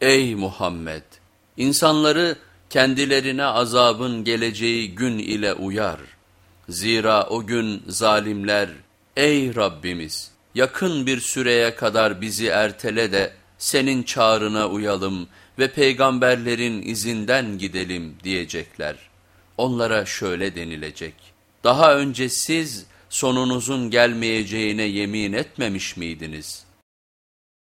Ey Muhammed! İnsanları kendilerine azabın geleceği gün ile uyar. Zira o gün zalimler, ey Rabbimiz! Yakın bir süreye kadar bizi ertele de senin çağrına uyalım ve peygamberlerin izinden gidelim diyecekler. Onlara şöyle denilecek, daha önce siz sonunuzun gelmeyeceğine yemin etmemiş miydiniz?''